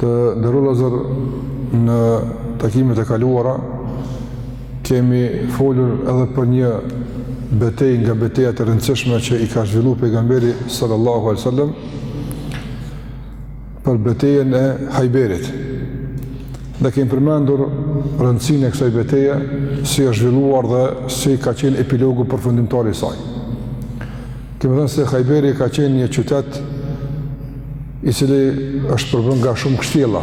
Të nderuar vëllezër në takimet e kaluara, kemi folur edhe për një betejë nga betejat e rëndësishme që i ka zhvillu pejgamberi sallallahu alejhi ve sel-lem për betejen e Hajberit. Dhe kemi përmendur rëndësinë e kësaj beteje, si është zhvilluar dhe si ka qenë epilogu përfundimtar i saj. Kemi thënë se Hajberi ka qenë një qytet i cili është përbërë nga shumë kështjella,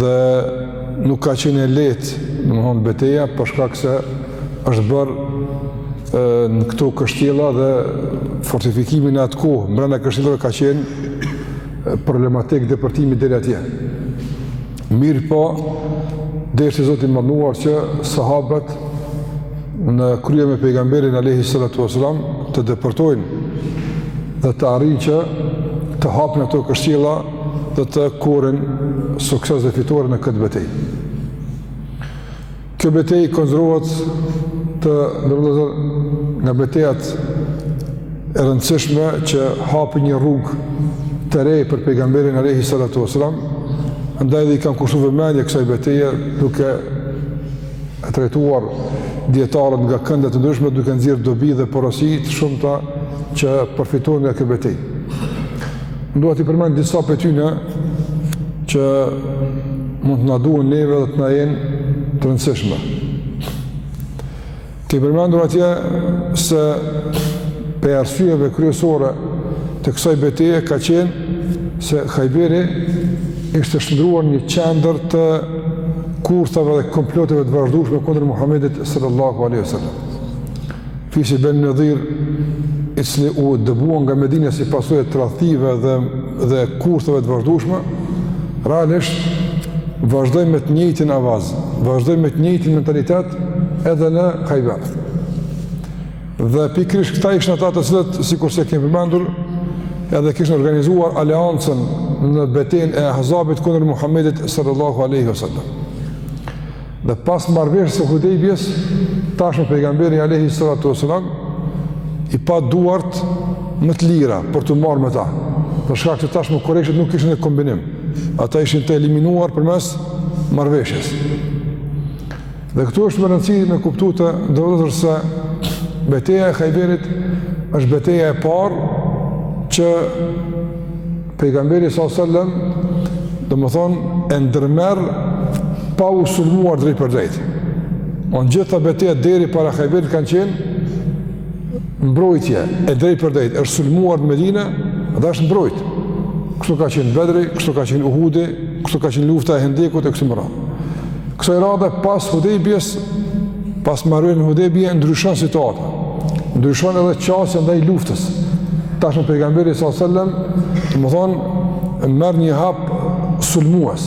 dhe nuk ka qenë e lehtë, domethënë, beteja, për shkak se është bërë në këto kështjella dhe fortifikimi në atë kohë, mbrenda kështjellave ka qenë problematik depërtimi deri atje. Mirëpo, deshi Zoti i madhëruar që sahabët në krye me pejgamberin alejhi salatu ve selam të depërtojnë dhe të arrijnë që të hapin ato kështjella dhe të korrin sukses dhe fitore në këtë betejë. Kjo betejë konsiderohet të nderuar vëllezër nga betejat e rëndësishme që hapi një rrugë të re për pejgamberin alejhi salatu ve selam, ndaj dhe i kanë kushtu vëmendje kësaj beteje duke e trajtuar dijetarët nga kënde të ndryshme duke nxjerrë dobi dhe porosi të shumta që përfitohen nga kjo betejë. Dua t'i përmend disa prej tyre që mund të na duhen neve dhe të na jenë të rëndësishme. Kemi përmendur atje se prej arsyeve kryesore të kësaj beteje ka qenë se Hajberi ishte shndërruar një qendër të kurtheve dhe komploteve të vazhdueshme kundër Muhamedit sallallahu alaihi wasallam. Fisi Benu Nadir, i cili u dëbua nga Medina si pasojë e tradhtive dhe dhe kurtheve të vazhdueshme, realisht vazhdoi me të njëjtin avaz, vazhdoi me të njëjtin mentalitet edhe në Hajber. Dhe pikërisht këta ishin ata të cilët, sikurse kemi përmendur, edhe kishin organizuar aleancën në betejën e Ahzabit kundër Muhamedit sallallahu alaihi wasallam. Dhe pas marrëveshjes së Hudejbijes, tashmë pejgamberi alayhi salatu wasalam i pa duart më të lira për t'u marrë me ta. Për shkak se tashmë kurejshët nuk ishin në kombinim. Ata ishin të eliminuar përmes marrëveshjes. Dhe këtu është me rëndësi me kuptuar të nderuar vëllezër se beteja e Hajberit është beteja e parë që Pejgamberi sa sallam, domethënë, e ndërmerr pa u sulmuar drejtpërdrejt. Në gjitha betejat deri para Hajberit kanë qenë mbrojtje e drejtpërdrejtë, është sulmuar në Medina dhe është mbrojt. Kështu ka qenë Bedri, kështu ka qenë Uhudi, kështu ka qenë lufta e Hendekut e kështu me radhë. Kësaj radhe pas Hudejbijes Pas marrëveshjes në Hudejbije ndryshon situata. Ndryshon edhe qasja ndaj luftës. Tashmë pejgamberi sallallahu alajhi wasallam, domethënë, merr një hap sulmues.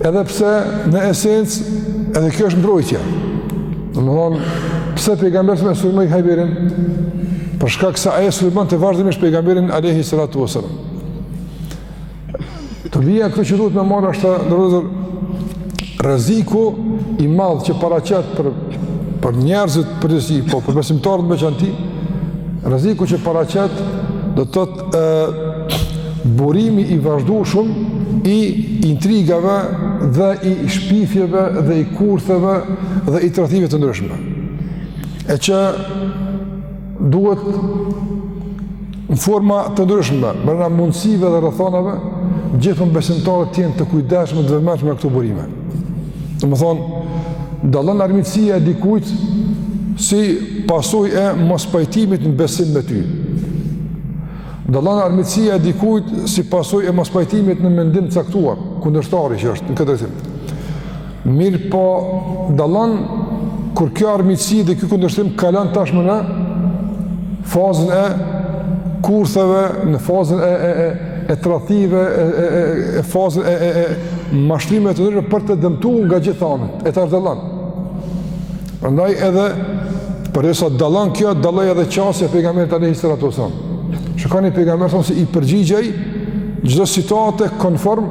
Edhe pse në esencë edhe kjo është mbrojtje. Domethënë, pse pejgamberi e sulmoi Hajberin? Për shkak se ai sulmonte vazhdimisht pejgamberin alayhi salatu wasallam. Dobia këtu që duhet me marrë është të nderuar rreziku i madh që paraqet për, për njerëzit në përgjithësi, po për besimtarët në veçanti, rreziku që paraqet do të thotë e, burimi i vazhdueshëm i intrigave dhe i shpifjeve dhe i kurtheve dhe i tradhtive të ndryshme. E që duhet në forma të ndryshme, brenda mundësive dhe rrethanave, gjithmonë besimtarët të jenë të kujdesshëm dhe të vëmendshëm me këto burime. Domethënë, dallon armiqësia e dikujt si pasojë e mospajtimit në besim me ty. Dallon armiqësia e dikujt si pasojë e mospajtimit në mendim të caktuar, kundërshtari që është në këtë drejtim. Mirëpo dallon kur kjo armiqësi dhe ky kundërshtim kalon tashmë në fazën e kurtheve, në fazën e e e e tradhtive, e e e e fazën e e e mashtrimeve të ndryshme për të dëmtu nga gjithë anët. E tash dallon. Prandaj edhe përderisa dallon kjo, dalloi edhe qasja e pejgamberit alayhi salatu wasallam. Shikoni pejgamberin se i përgjigjej çdo situate konform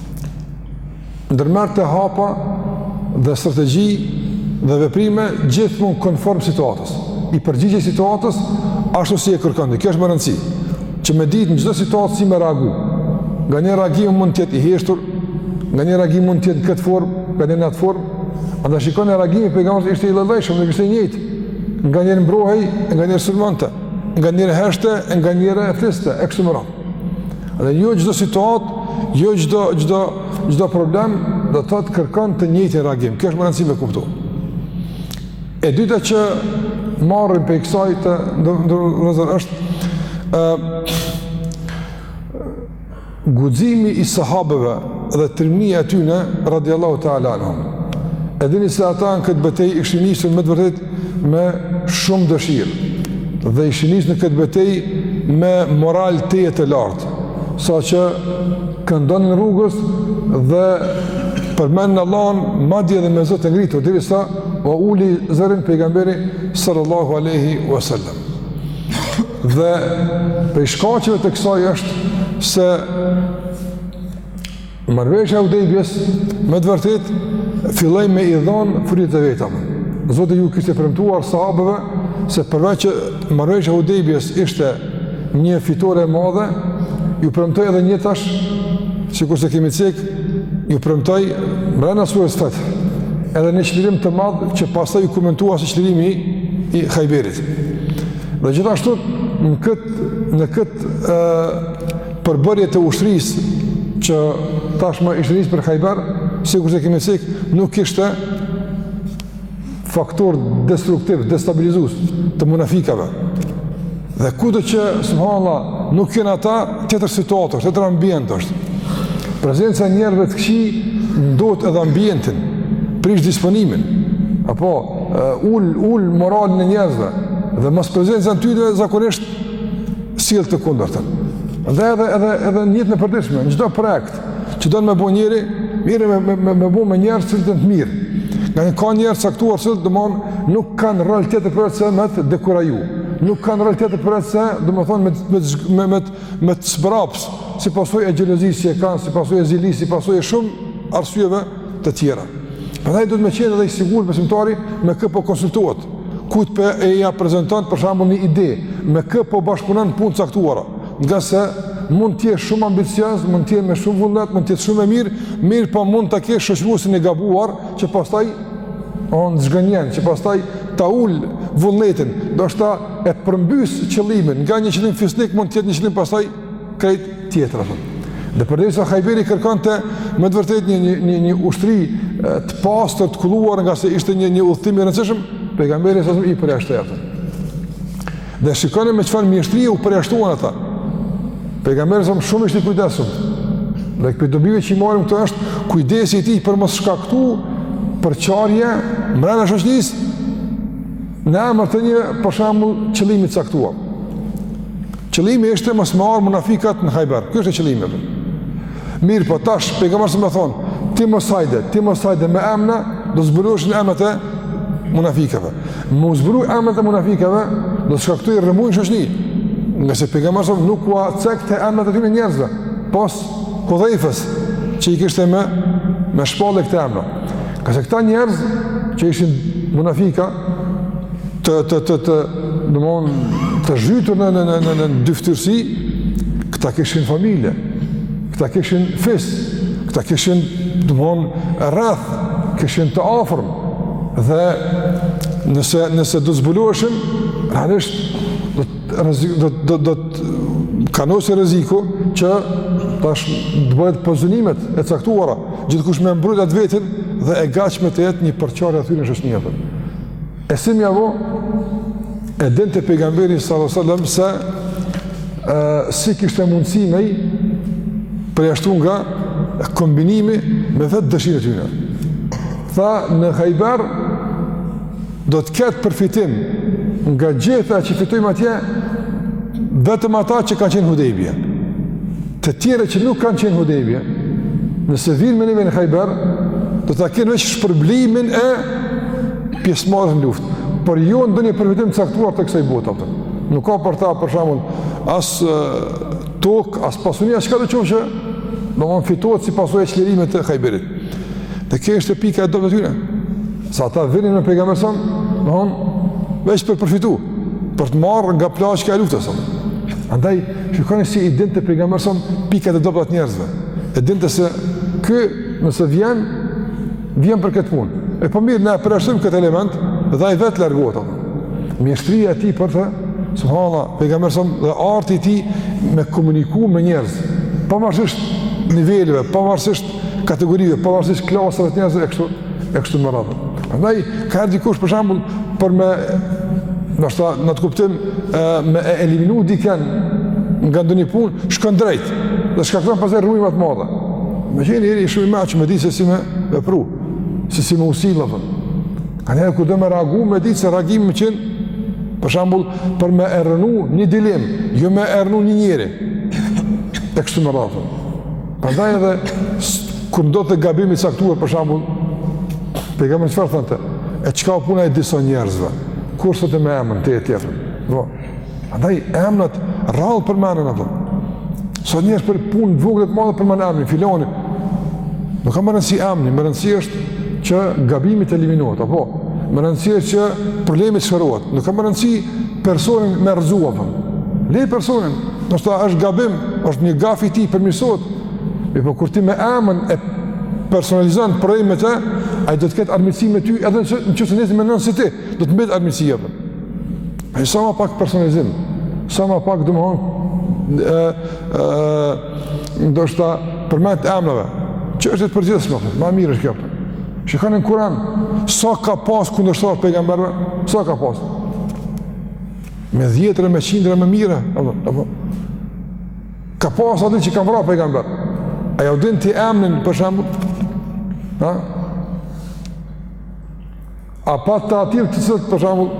Ndërmerrte hapa dhe strategji dhe veprime gjithmonë konform situatës. I përgjigjej situatës, ashtu si e kërkonte. Kjo është me rëndësi, që me ditë në çdo situatë si me reagu. Nganjëherë reagimi mund të jetë i heshtur, nganjëherë reagimi mund të jetë në këtë formë, nganjëherë në atë formë, andaj shikoni reagimi i pejgamberit ishte i llojllojshëm, nuk ishte i njëjtë. Nganjëherë mbrohej, nganjëherë sulmonte, nganjëherë heshtte, nganjëherë fliste, e kështu me Dhe jo çdo situatë, jo çdo çdo çdo problem do të thotë kërkon të njëjtin reagim. Kjo është me rëndësi me kuptu. E dyta që marrim prej kësaj të nderuar është ë guximi i sahabeve dhe trimëria e tyre radiallahu ta'ala anhum. E dini se ata në këtë betejë ishin nisur me të vërtetë me shumë dëshirë dhe ishin nisë në këtë betej me moral tejet të lartë, saqë këndonin rrugës dhe përmendnin Allahun madje edhe me zë të ngritur, derisa ua uli zërin pejgamberi sallallahu aleyhi wa sallam. Dhe prej shkaqeve të kësaj është se Marrëveshja e Hudejbijes, me të vërtetë, filloi me i dhanë frytet e veta. Zoti ju kishte premtuar sahabëve, se përveç që marrëveshja e Hudejbijes ishte një fitore e madhe, ju premtoi edhe një tash, sikurse kemi cekë, ju premtoi mrena sures Fet'h, edhe një çlirim të madh që pastaj u komentua si çlirimi i Hajberit. Dhe gjithashtu, në këtë, në këtë, përbërje të ushtrisë që tashmë ishte nisë për Hajber, sikurse kemi cekë, nuk kishte faktor destruktiv, destabilizues të munafikave. Dhe kudo që, subhanallah, nuk janë ata, tjetër situatë është, tjetër ambient është. Prezenca e njerëzve të këqij ndot edhe ambientin, prish disponimin, apo ul ul moralin e njerëzve, dhe mosprezenca e tyne zakonisht sjell të kundërtën. Dhe edhe edhe edhe në jetën e përditshme, në çdo projekt që don me bo njeri, mirë me me me, me bo me njerëz të mirë. Ngase ka njerëz të caktuar që domethonë, nuk kanë rol tjetër përveçse me të dekuraju. Nuk kanë rol tjetër përveçse, domethonë, me, me, me, me, me të sbraps, si pasojë e xhelozisë që e kanë, si pasojë e zilisë, si pasojë e shumë arsyeve, të tjera. Prandaj duhet me qenë edhe i sigurt besimtari me kë po konsultohet, kujt po e ia prezanton për shembull një ide, me kë po bashkëpunon punë të caktuara, ngase mund të jesh shumë ambicioz, mund të jesh me shumë vullnet, mund të jesh shumë i mirë, mirëpo mund ta kesh shoqëruesin e gabuar që pastaj on zhgënjen, që pastaj ta ul vullnetin, ndoshta e përmbys qëllimin, nga një qëllim fisnik mund të jetë një qëllim pastaj krejt tjetër apo. Dhe përderisa Hajberi kërkonte me të vërtetë një një një një ushtri të pastër të kulluar ngase ishte një një udhëtim i rëndësishëm, pejgamberi sa i përjashtoi ata. Dhe shikoni me çfarë mjeshtrie u përjashtuan ata. Pejgamberi sa shumë ishte i kujdesshëm. Dhe prej dobive që i marrim këtu është kujdesi i tij për mos shkaktu përçarje mbrenda shoqërisë në emër të një për shembull qëllimi të caktuar. Qëllimi ishte mos me ardhë munafikat në Hajber, ky ishte qëllimi. Mirëpo tash, pejgamberi s.a.s. me thonë, ti mos hajde, ti mos hajde me emna, do zbuloheshin emnat e munafikave. Me u zbulu emnat e munafikave, do të shkaktojë rrëmujë në shoqni. Ngase pejgamberi s.a.s. nuk ua cekte emnat e tyne njerëzve, pos Hudhejfës që i kishte me, me shpallë ato emna. Ngase këta njerëz që ishin munafika, të të të të domthon të zhytur në në në në dyftyrësi këta kishin familje këta kishin fis këta kishin domthon rreth kishin të afërm dhe nëse nëse do zbuloheshin realisht do të rrezik do do do të kanosi rreziku që tash të bëhet pozicionimet e caktuara, gjithkush me mbrojt atë të vetin dhe e gatshme të jetë një përçarje aty në shoqëri apo. E si me ja bo e dinte pejgamberi sallallahu alajhi wasallam se ë si kishte mundësi me i përjashtu nga kombinimi me vetë dëshirën e tyre. Tha në Hajber Do të ketë përfitim nga gjitha që fitojmë atje, vetëm ata që kanë qenë në Hudejbije. Të tjerët që nuk kanë qenë në Hudejbije, nëse vijnë me neve në Hajber, do të kenë veç shpërblimin e pjesëmarrjes në luftë. Por jo ndonjë përfitim të caktuar të kësaj botë, apo. Nuk ka për ta, për shembull, as tokë, as pasuni, as çkado qoftë që, domethënë fitohet si pasojë e çlirimit të Hajberit. Dhe kjo është e pika e dobët e tyre. Se ata vinin me pejgamberin sa, domthon veç për përfitu, për të marrë nga plaçka e luftës. Andaj shikoni si i dinte pejgamberi sa pikat e dobta të njerëzve. E dinte se ky nëse vjen vjen për këtë punë. E po mirë na e përjashtojmë këtë element dhe ai vet largohet. Mjeshtria e tij vërtet subhanallah pejgamberi sa dhe arti i tij me komuniku me njerëz pavarësisht niveleve, pavarësisht kategorive, pavarësisht klasave të njerëzve e kështu e kështu me radhë. Prandaj kanjëherë dikush për shembull për me do të thotë në atë kuptim e, me e eliminu dikën nga ndonjë punë, shkon drejt. Dhe shkakton pastaj rrëmujë të madhe. Me qenë njeri shumë i mençëm, me di se si me vepru, se si me u sill apo. Kanjëherë kur do me reagu, me di se reagimi me qenë për shembull për me e rrënu një dilemë, jo me e rrënu një njeri. E kështu me radhë. Prandaj edhe kur ndodhte gabimi i caktuar për shembull, pejgamberi çfarë thonte? E çka puna e disa njerëzve? Kurrë s'thonte me emën te tjetër. Do. Prandaj emrat rrallë përmenden apo. Sa njerëz për punë të vogël të madhe përmendin emrin filani. Nuk ka më rëndësi emri, me rëndësi është që gabimi të eliminohet apo. Me rëndësi është që problemi të shërohet. Nuk ka më rëndësi personin me rrëzu apo. Le personin, do të thotë është gabim është një gaf i tij përmirësohet. Mirëpo kur ti me emën e personalizon problemin e ai do të ketë armiqësi me ty edhe në qoftë se nesër menon si ti, do të mbetë armiqësi apo. E sa ma pak personalizim, sa ma pak domethon ë ë ndoshta përmendje të emnave. Që është e përgjithshme, ma mirë është kjo. Shikoni në Kur'an sa ka pas kundërshtar pejgamberëve, sa ka pas. me dhjetra, me qindra, me mija, apo, apo, ka pas asi që kan vra pejgamber, a ja u din ti emnin, për shembull, ha? apo të atillë të cilët, për shembull,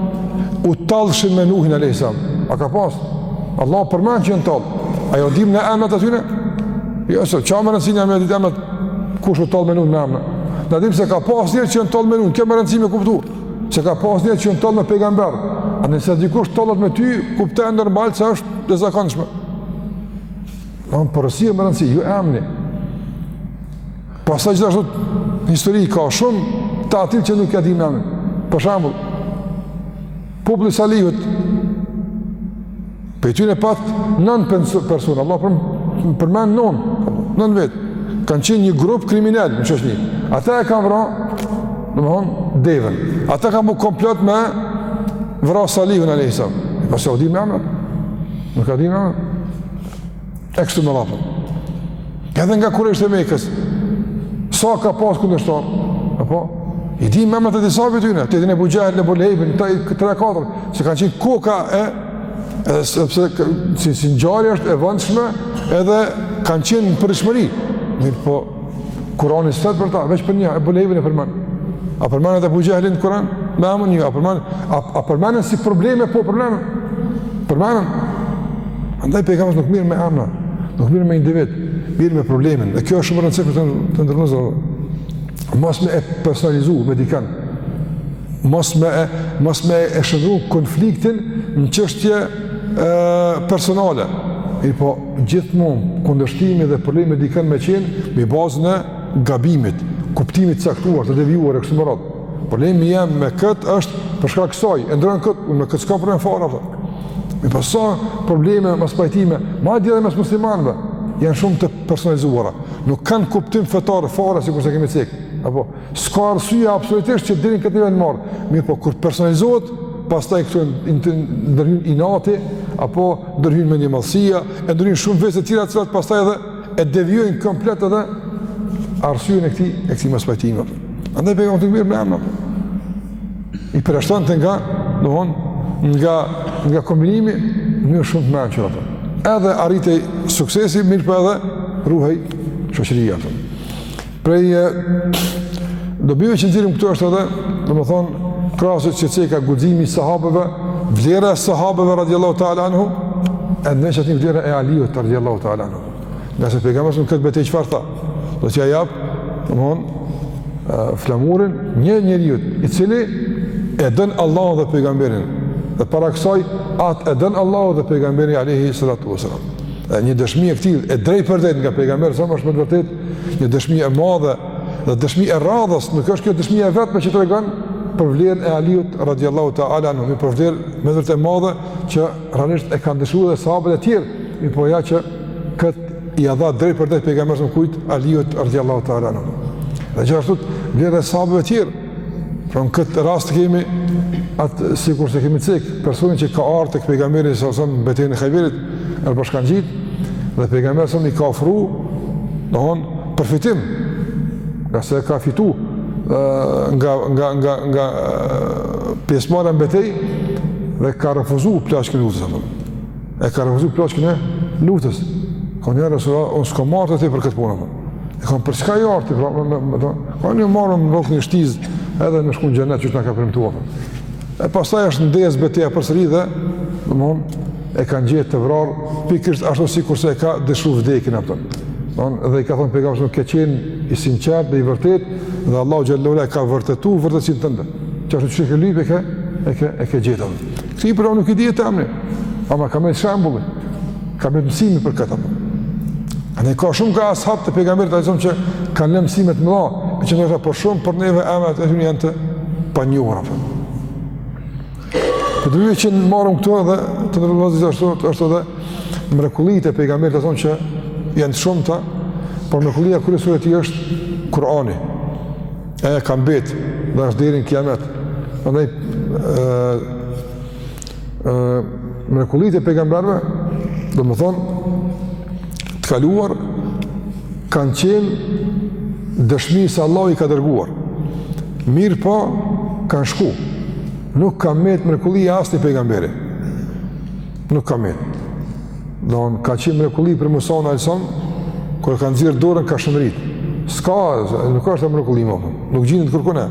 u tallshin me Nuhin, alejhi selam, a ka pas, Allahu përmen që jan tall, a ja u dim ne emnat atyne, jo, se, s'ka rëndësi me i ditë emnat, kush u tall me Nuhin me emna, na dim se ka pas njerëz që jan tall me Nuhin, kjo me rëndësi me kuptu, Se ka pas njerëz që jan tall me pejgamber, e nëse dikush tallet me ty, kuptoje normal se është e zakonshme. A porosia me rëndësi, jo emni. Pasaj gjithashtu në histori ka shumë të atillë që nuk ia dim emnin. Për shembull, populli i Salihut, Prej tyne pat nën persona, Allahu për, përmen nën, nën vetë. Kanë qenë një grup kriminal në shoqni. Ata e kanë vra, domethon, devën. Ata kanë bo komplot me vra Salihun a.s. A jau dim emnat. Nuk ia dim emnat. E kështu me radhë. Edhe nga kurejshët e Mekës, sa ka pas kundërshtar, apo, i dim emnat e disa prej tyne, ti e din Ebu Xhehlin Ebu Lehebin, dy tre katër, se kanë qenë koka e, edhe sepse si, si ngjarje është e vonshme, edhe kanë qenë në përditshmëri, mirëpo, Kurani s'flet për ta, veç për një, Ebu Lehebin e përmend. A përmend Ebu Xhehlin Kur'ani? Me emën jo, a përmend, a, a përmend si probleme po e përmend? Përmend. Andaj pejgamberi nuk mirret me emna, nuk mirret me individ, mirret me problemin. Dhe kjo është shumë e rëndësishme të, të nënvizohet. Mos me e personalizu me dikën. Mos me e, mos me e shëndru konfliktin në çështje ë personale. Mirëpo Gjithmonë, kundërshtimi dhe problemi me dikën me qenë mbi bazën e gabimit, kuptimit caktuar, të devijuar e kështu me radhë. Problemi jem me këtë është për shkak kësaj, e ndron këtë, unë me këtë s'ka problem fare, dhe. Mirëpo sa probleme, mospajtime, madje edhe mes muslimanve, janë shumë të personalizuara. Nuk kanë kuptim fetar fare, sikurse kemi cek. Apo, S'ka arsye absolutisht që deri në këtë nivel të marrë. Mirëpo kur personalizohet, pastaj këtu ndërhyn inati apo ndërhyn mendjemadhësia, e ndërhyn shumë vese të tjera të cilat pastaj edhe e devijojnë komplet edhe arsyen e këtij, e këtij mospajtimi. Andaj pa u marrë me emra. I përshton të nga, domthon, nga nga kombinimi në shumë të mëdha ato. Edhe arritej suksesi, mirëpo edhe ruhej shoqëria ato. Prej dobive që nxjerrim këtu është edhe, domethënë, krahas që ceka guximi i sahabeve, vlera e sahabeve radhiyallahu ta'ala anhu, e në veçanti vlera e Aliut radhiyallahu ta'ala anhu. Ngase pejgamberi në këtë betejë çfarë tha? Do t'ia jap, domthonë, flamurin një njeriut i cili e don Allahun dhe pejgamberin. Dhe para kësaj atë e don Allahu dhe pejgamberi alayhi salatu wasalam. E një dëshmi e këtillë e drejtpërdrejtë nga pejgamberi s.a.v.s. është me të vërtetë Një dëshmi e madhe dhe dëshmi e radhës, nuk është kjo dëshmi e vetme që tregon për vlerën e Aliut radiallahu ta'ala anhu, mirëpo vlerë me të vërtetë e madhe që realisht e kanë dëshu dhe sahabët e tjerë, mirëpo ja që këtë ia dha drejtpërdrejt pejgamberi a.s. kujt, Aliut radiallahu ta'ala anhu. Dhe gjithashtu vlera e sahabëve të tjerë, Pra në këtë rast kemi atë sikurse kemi cek, personin që ka ardhë tek pejgamberi a.s. në betejën e Hajberit, u bashkangjit, dhe pejgamberi a.s. i ka ofru, domethonë përfitim, ngase ka fitu nga nga nga nga pjesëmarrja në betejë dhe ka refuzuar plaçkën e luftës apo. E ka refuzuar plaçkën e luftës. Ka thonë ja resul, unë s'kam ardhë te ti për këtë punë. E kam për çka kam ardhë, pra, me, me, me, me, me më marrë, me më rrokë një shtizë edhe me shku në xhenet që na ka premtuar. E pastaj është ndezë beteja përsëri dhe, domethonë e kanë gjetë të vrarë, pikërisht ashtu sikurse e ka dëshu vdekjen apo. Domethonë, dhe i ka thonë pejgamberi a.s. ke qenë i sinqertë dhe i vërtetë dhe Allahu xheleshanuhu e ka vërtetu vërtetësinë tënde. Atë çka ke lypë ke e ke e ke gjetur. Këtij pra nuk i dihet emni, ama ka mbetë shembulli, ka mbetë mësimi për këtë. A ne ka shumë ka ashabë të pejgamberit a.s. që kanë lënë mësime të mëdha, e që ndoshta për shumë për neve emnat e tyne janë të panjohura. Dobia që ne marrim këtu edhe, të nderuar besimtarë, është, është edhe mrekullitë e pejgamberit a.s. që janë të shumta, por mrekullia kryesore e tij është Kurani. e ka mbet dhe është deri në kiamet. Prandaj mrekullitë e pejgamberëve, domethonë të kaluar kanë qenë dëshmi se Allahu i ka dërguar. Mirëpo kanë shku. Nuk ka mbet mrekulli e asnjë pejgamberi. Nuk ka met. Domethënë ka qenë mrekulli për Musaun alejhi selam, kur e ka nxjerr dorën ka shëndrit. S'ka, nuk është mrekulli më, nuk gjindet kërkun.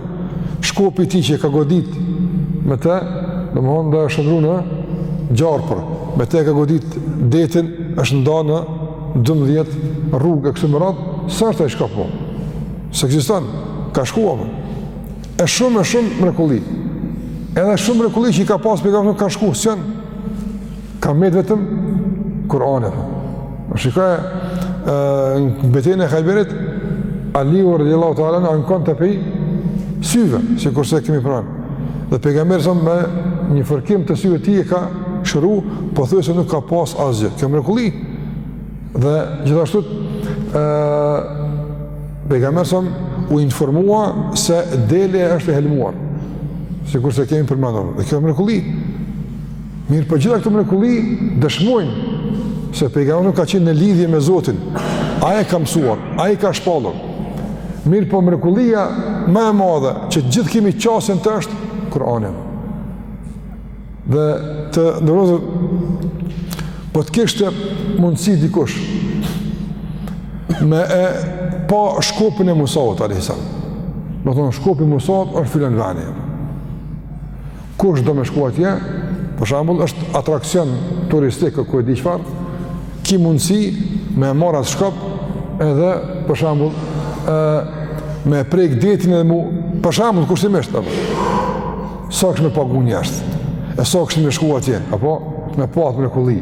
Shkopi i tij që ka godit me te, domethënë u shndërru në gjarpër. Me te ka godit detin, është nda në 12 rrugë e kështu me radhë, s'është ai shkop. S'ekziston, ka shku, apo. E shumë e shumë mrekulli. Edhe shumë mrekulli që i ka pas për ka shku, së janë, ka me vetëm Kur'anit. Shikoje, në betejën e Hajberit, Aliu radijallahu teala anhu, ankonte prej syve, sikurse e kemi pranë. Dhe Pejgamberi alejhi selam me një fërkim të syve të tij e ka shëru, pothuajse nuk ka pas asgjë. Kjo mrekulli. Dhe gjithashtu, e, Pejgamberi alejhi selam u informua se delja është e helmuar. Sikurse e kemi përmendur, dhe kjo mrekulli. Mirëpo gjitha këto mrekulli dëshmojnë se Pejgamberi alejhi selam ka qenë në lidhje me Zotin. Ai e ka mësuar, ai i ka shpallur. Mirëpo mrekullia më e madhe që gjithë kemi qasje në të është Kur'ani. Dhe të nderuar, po të kishte mundësi dikush me e pa shkopin e Musaut, alejhi selam. Domethënë, shkopi i Musaut është filan veni. Kush do me shku atje, për shembull, është atraksion turistik e ku di çfarë, ki mundësi me e marr atë shkop edhe, për shembull, e, me prek detin edhe mu, për shembull, kushtimisht, të Sa kishin me pagu njerëz, e sa kishin me shku atje, apo me pa atë mrekulli,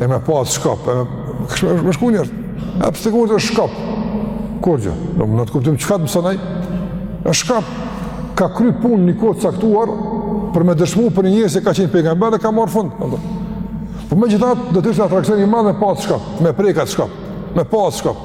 e me pa atë shkop, e me kishin me shku njerëz, edhe pse është shkop, kurgjë, domethënë në atë kuptim, çka të mëson ai, është shkop, ka kry punë një kohë të caktuar, për me dëshmu për një njeri se ka qenë pejgamber dhe ka marrë fund, apo. Po megjithatë, do të ishte atraksion i madh me pa atë shkop, me prek atë shkop, me pa atë shkop,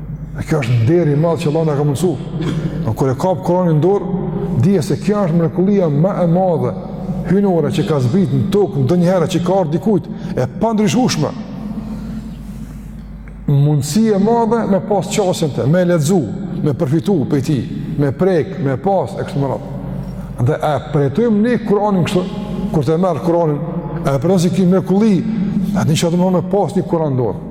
E kjo është nderi i madh që Allahu na ka mundësu. Kur e kap Kur'anin në dorë, dije se kjo është mrekullia ma e madhe, hyjnore që ka zbrit në tokë, ndonjëherë që i ka ardhë dikujt, e pandryshushme. Mundësi e madhe me pas qasje në të, me lexu, me përfitu prej tij, me prek, me pas, e kështu me radhë. Dhe a e përjetojmë ne Kur'anin kështu, kur ta merr Kur'anin, a e përjeton si kjo mrekulli, e një që atë më me pas një Kur'an në dorë.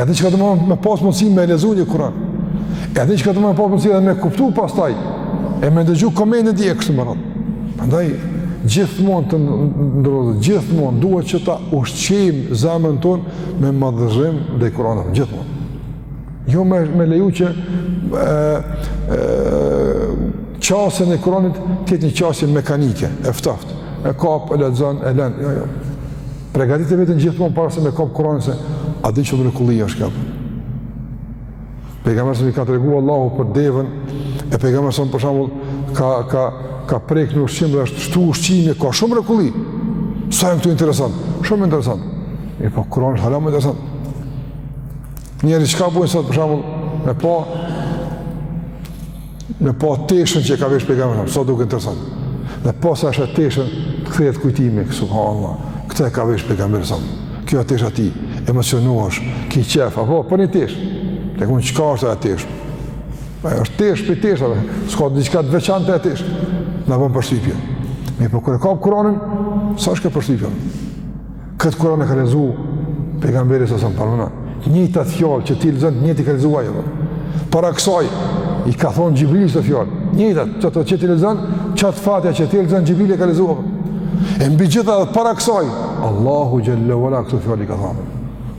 Edhe çka domethënë me pas mundësi me lexu një kuran. Edhe çka domethënë me pas mundësi edhe me kuptu pastaj. E me ndëgju komentet e tij e kështu me radhë. Andaj, gjithmonë të nderuar, gjithmonë duhet që ta ushqejmë zemrën tonë me madhërim ndaj kuranit, gjithmonë. Jo me, me leju që e, e, qasja ndaj kuranit të jetë një qasje mekanike, e ftoftë, e kap, e lexon, e len, jo, jo. Pregatite veten gjithmonë para se me kap Kur'anin se a din çfarë mrekulli është kjo. Pejgamberit alejhi selam i ka treguar Allahu për deven, e pejgamberi alejhi selam për shembull ka ka ka prek në ushqim dhe është shtu ushqimi ka shumë mrekulli. Sa janë këto interesant? Shumë interesant. E po Kur'ani hala më interesant. Njerëzit çka bojnë sot për shembull me pa me pa teshën që ka vesh pejgamberi alejhi selam, sa duket interesant. Dhe posa e sheh teshën, të kthehet kujtimi, subhanAllah, këtë e ka vesh pejgamberi sa. Kjo është tesha e tij, emocionohesh, ki qef, apo për një teshë. Tekefundit çka është ajo teshë? Ajo është teshë prej teshe, s'ka diçka të veçantë ajo teshë. Na bën përshtypje. Mirëpo kur e kap Kur'anin, sa është kjo përshtypje? Këtë Kur'an e ka lexu pejgamberi alejhi selam, paramendo. Njëjtat fjalë që ti lexon njëjt i ka lexu ai. Para kësaj i ka thon Xhibril këto fjalë. Njëjtat që ti lexon, qat Fatiha që ti lexon Xhibril e ka lexu. E mbi gjitha edhe para kësaj Allahu xhelle ve ala këto fjalë i ka thon.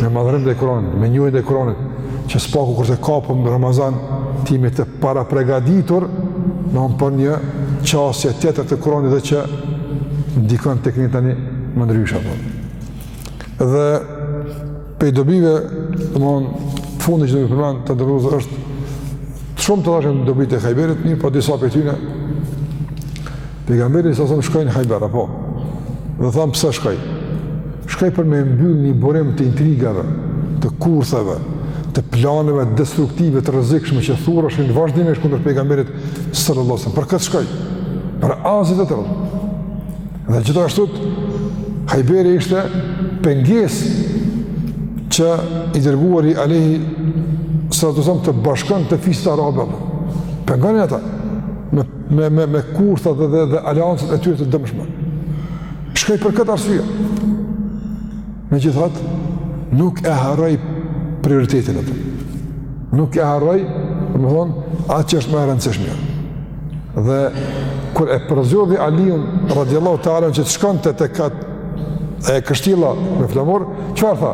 me madhërim ndaj Kur'anit, me njohje ndaj Kur'anit, që së paku kur ta kapim në Ramazan, të jemi të parapregatitur, në onë për një qasje tjetër të Kur'anit dhe që ndikon tek ne tani më ndryshe. Po. Dhe prej dobive, domethënë fundi që do me përmend të nderuar është shumë të dhashën dobitë e Hajberit, mirëpo disa prej tyne, Pejgamberi alejhi selam shkoi në Hajber apo dhe thamë pse shkoi. Shkoi për me mbyll një burim të intrigave, të kurtheve, të planeve destruktive të rrezikshme që thureshin vazhdimisht kundër pejgamberit sallallahu alajhi wasallam. Për këtë shkoi. Për asgjë tjetër. Dhe gjithashtu Hajberi ishte pengesë që i dërguari alejhi salatu ve selam të bashkonte fiset arabe. Pengonin ata me me me me kurtha dhe dhe, dhe aleancat e tyre të dëmshme. Shkoi për këtë arsye. Megjithatë, nuk e harroi prioritetin e tij. Nuk e harroi, domthonë, atë që është më e rëndësishme. Dhe kur e përzgjodhi Aliun radhiyallahu ta'ala që të shkonte te qato kështjella me flamur, çfarë i tha?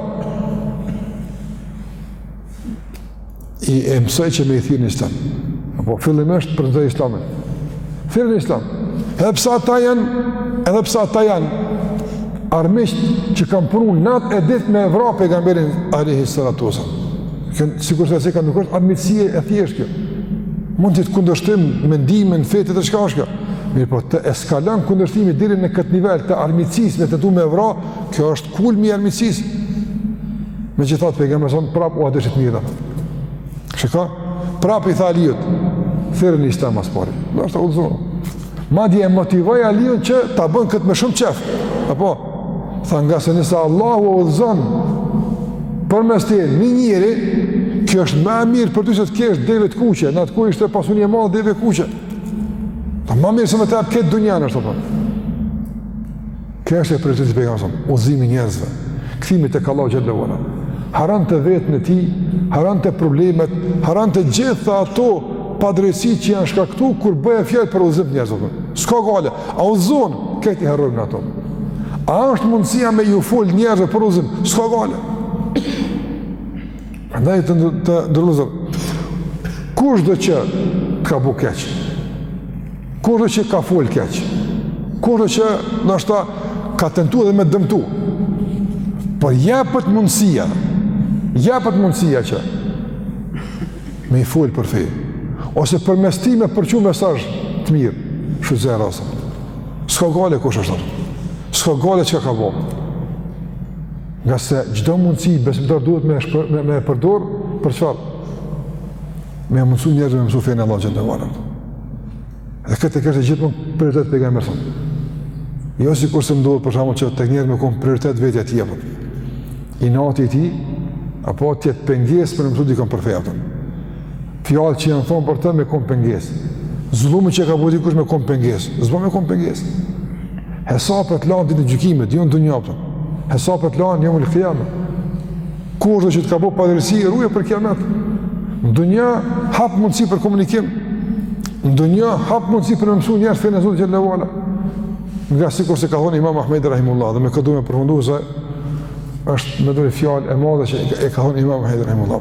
i e mësoi që me i thirrë në islam. Apo fillimisht përmende islamin. Thirri në islam. Edhe pse ata janë, edhe pse ata janë armiqtë që kanë punu natë e ditë me e vra pejgamberin alejhi salatu selam. Kënë, sikurse e ceka nuk është armiqësi e thjeshtë kjo. Mund të ketë kundërshtim, mendimin, fetë e çka është kjo. Mirëpo të eskalon kundërshtimi deri në këtë nivel të armiqësisë me tentu me e vra, kjo është Kulmi i armiqësisë. Megjithatë pejgamberi sa prap ua deshi të mirën. Shikoj, prap i tha Aliut, thirri në islam së pari. Ndoshta udhëzohen. Madje e motivoi Aliun që ta bën këtë me shumë qejf. Apo tha ngase nëse Allahu e udhëzon përmes teje një njeri, kjo është më e mirë për ty se të kesh deve të kuqe, në atë kohë ishte pasuni e madhe deve kuqe. Tha më mirë se më të apë këtë dunjanë, është të përë. Ky është prioritet i pejgamberit sa, udhëzimi i njerëzve, kthimi tek Allahu xhele ve ala, harronte veten e tij, harronte problemet, harronte gjitha ato padrejtësi që janë shkaktu, kur bëhej fjalë për udhëzim të njerëzve, s'ka gajle, a udhëzohen, krejt i harrojmë ne ato. A është mundësia me ju folë njerëzve për udhëzim, s'ka gajle. Andaj të nderuar vëllezër. Kushdo që të ka bo keq, kushdo që ka fol keq, kushdo që ndoshta ka tentu edhe me dëmtu. Por jepet mundësia, jepet mundësia që me i fol për fe, ose përmes tij me përçu mesazh të mirë, shfrytëzoje rastin. S'ka gajle kush është tërë, s'ka gajle çka ka bo. Ngase çdo mundësi besimtari duhet me shpër, me, me përdor për çfarë? Me mundësu njerëzve me mësu fenë e Allahut xhele ve ala. Dhe këtë e kishte gjithmonë prioritet pejgamberi sa. Jo sikurse ndodhet për shembull që te njeri me konë prioritet vetja e tij, po. Inati i tij, apo t'jetë pengesë për me mësu dikën për fe atëm. Fjalët që janë thonë për të me konë pengesë. Zullumi që ka bë dikush me konë pengesë. S'bon me konë pengesë. Hesapet lahen ditën e gjykimit, jo në dunja, po. Hesapet lahen jeumul kijame. Kushdo që të ka bë ty padrejtësi, ruje për kijamet. Në dunja hap mundësi për komunikim. Në dunja hap mundësi për me mësu njerëzit fenë e Zotit xhele ve ala. Ngase sikurse ka thonë imam Ahmedi rahimehullah dhe me këtë du me përfundu se është me dojë fjalë e madhe që e ka thonë imam Ahmedi rahimehullah.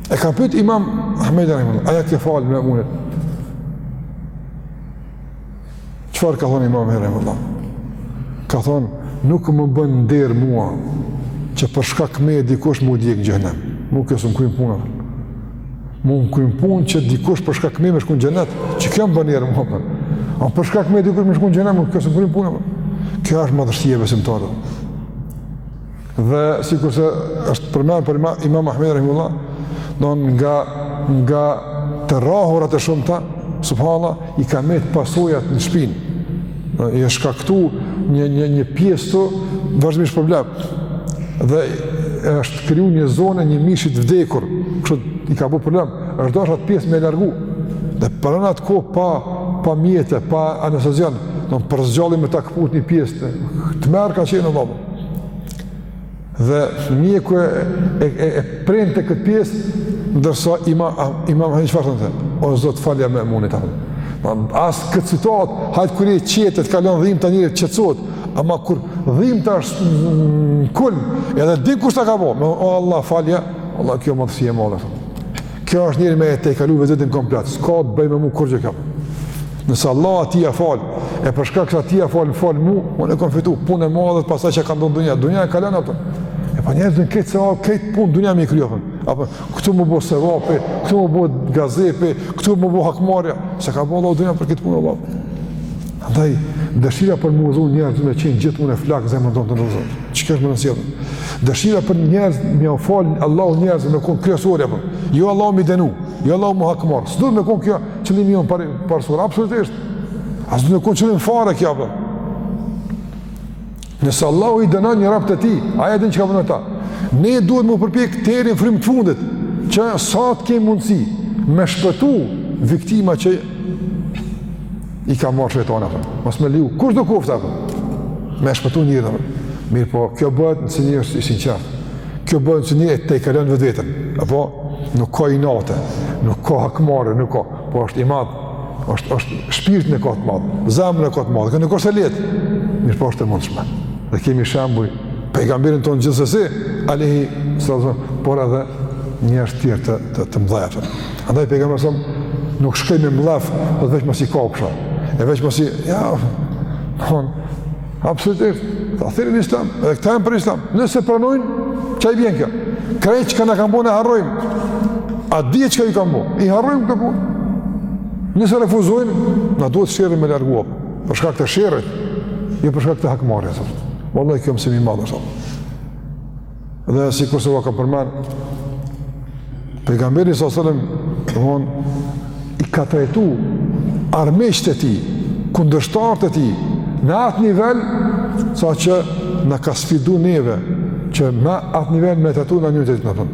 E kanë pyet Imam Ahmedin rahimehullah, a ja ke fal Memunit? Çfarë ka thonë Imami rahimehullah? Ka thonë, nuk më bën nder mua që për shkak meje dikush me u djeg në xhehenem. Mu kjo s'më kryn punë. Mu më kryn punë që dikush për shkak meje me shku në xhenet, që kjo më bën nder mua. Po. A për shkak meje dikush me shku në xhehenem, mu kjo s'më kryn punë. Po. Kjo është madhështia e besimtarëve. Dhe sikurse është përmend për Imam Ahmed rahimullah, don nga nga të rrahurat e shumta, subhanallah, i ka met pasojat në shpinë. I është shkaktu një, një, një pjesë vazhdimisht problem. Dhe është kriju një zonë një mish i vdekur, kështu i ka bu problem, është dasht atë pjesë me e largu. Dhe për në atë kohë pa, pa mjete, pa anestezion, don për së gjalli me ta këput një pjesë tmerr ka qenë në vabë. Dhe mjeku e, e, e, e prente këtë pjesë, ndërsa imam, imam Ahmedi çfarë thotë, o Zot falja Memunit amë. As këtë situatë, hajt kur e qet, të kalon dhimta, njeri qetësohet, ama kur dhimta është në kulm, edhe di kush ta ka bo, me o Allah falja, Allah kjo madhësi e madhe Kjo është njeri me e tejkalu vetveten komplet, s'ka të bëj me mu kurgja. Nëse Allah atij ia fal, e për shkak se atij ia fal, më fal mu, unë e kam fitu punë e madhe pastaj çka ndodh n'dunja, dunja e kalon, apo. E po njerëzit këtë se avë, këtë punë dunja me i kry, apo këtu m'u bo sevapi, këtu m'u bo gazepi, këtu m'u bo hakmarrja, s'e ka bo Allah dunja për këtë punë Allah. Andaj, dëshira për m'u udhëzu njerëz duhet me qenë gjithmonë flakë në zemrën tonë të ndezur. Çka është më nësjetën? Dëshira për njerëz, me jau fal Allahu njerëzve me konë kryesore, apo jo Allahu me i dënu, jo Allahu m'u hakmarr. S'duhet me konë kjo qëllimi jonë par, parësor, absolutisht. As duhet me konë qëllim fare kjo, apo. Nëse Allahu i dënon një rob të tij, ai e din çka bën me ta. Ne duhet me u përpjek deri në frymë të fundit që sa të kemi mundësi me shpëtu viktima që i ka marrë shejtani apo. Mos me leju kushdo koftë apo. Me shpëtu një rob. Mirëpo, kjo bëhet nëse njeri është i sinqertë. Kjo bëhet nëse njeri e tejkalon vetveten. Apo nuk ka inate, nuk ka hakmarrje, nuk ka. Po është i madh, është është shpirtin e ka të madh, zemrën e ka të madh, që nuk është e lehtë, mirëpo është e mundshme. Dhe kemi shembuj pejgamberin tonë gjithsesi, alejhi sallallahu alaihi wasallam, por edhe njerëz të tjerë të të, të mëdhenj. Andaj pejgamberi son nuk shkoi me mllef, po veç mos i kapsha. E veç mos ia hon Absolutisht. Ta thirrin Islam, edhe këta janë për Islam. Nëse pranojnë, çka i bjen kjo? Krejt çka na kanë bënë e harrojmë. A di çka i kanë bënë? I harrojmë këto punë. Nëse refuzojnë, na duhet sherrin me largu, apo. Për shkak të sherrit, jo për shkak të hakmarrjes. Vallai kjo mësim i madh është. Dhe sikurse ua kam përmend, pejgamberi sa sëllëm, don, i ka trajtu armiqtë e tij, kundërshtarët e tij, në atë nivel, saqë na ka sfidu neve, që me atë nivel me trajtu na njëri-tjetrin.